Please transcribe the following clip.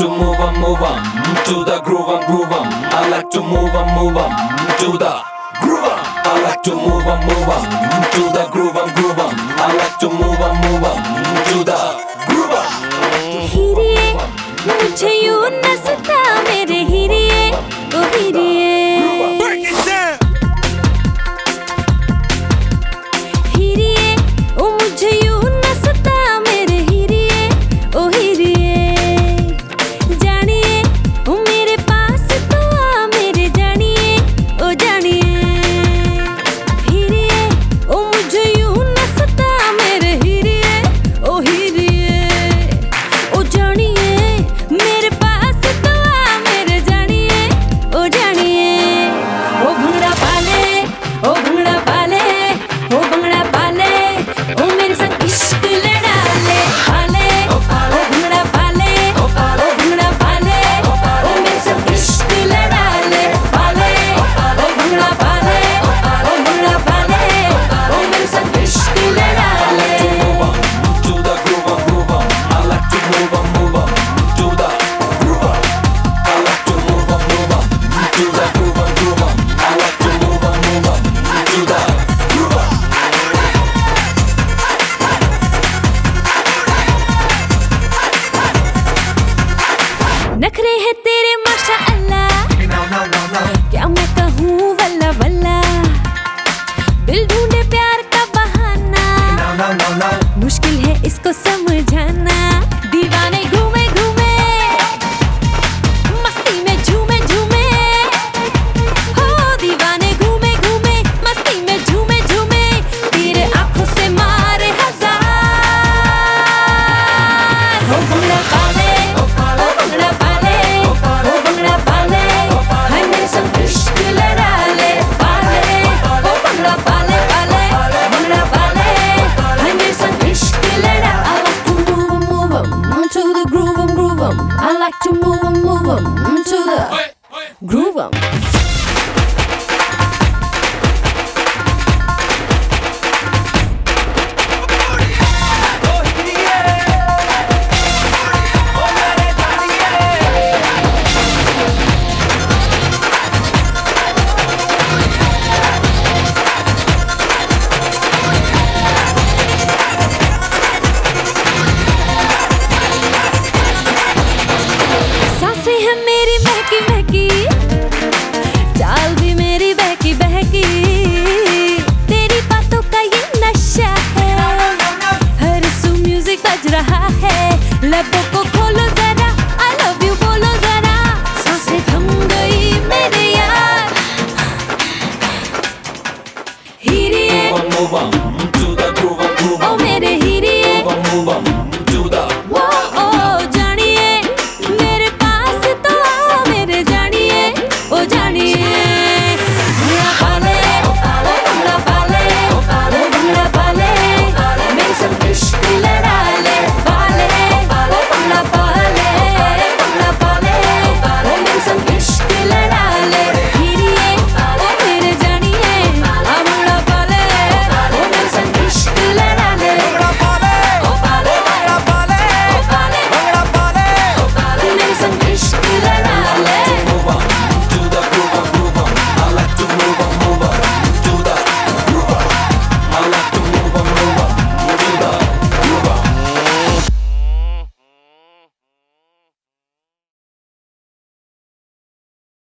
to move on, move on to the groove on, groove on. I like to move on, move on to the groove on. I like to move on, move on to the groove on, groove on. I like to move on, move on. है तेरे माशा अल्लाह क्या मैं कहूँ वल्ला वल्ला। दिल ढूंढे प्यार है मेरी महकी महकी। चाल भी मेरी बहकी बहकी। तेरी बातों का ये नशा है। हर सू म्यूज़िक बज रहा है। लबों को खोलो जरा। आई लव यू बोलो जरा। साँसें थम गई मेरे यार। हीरे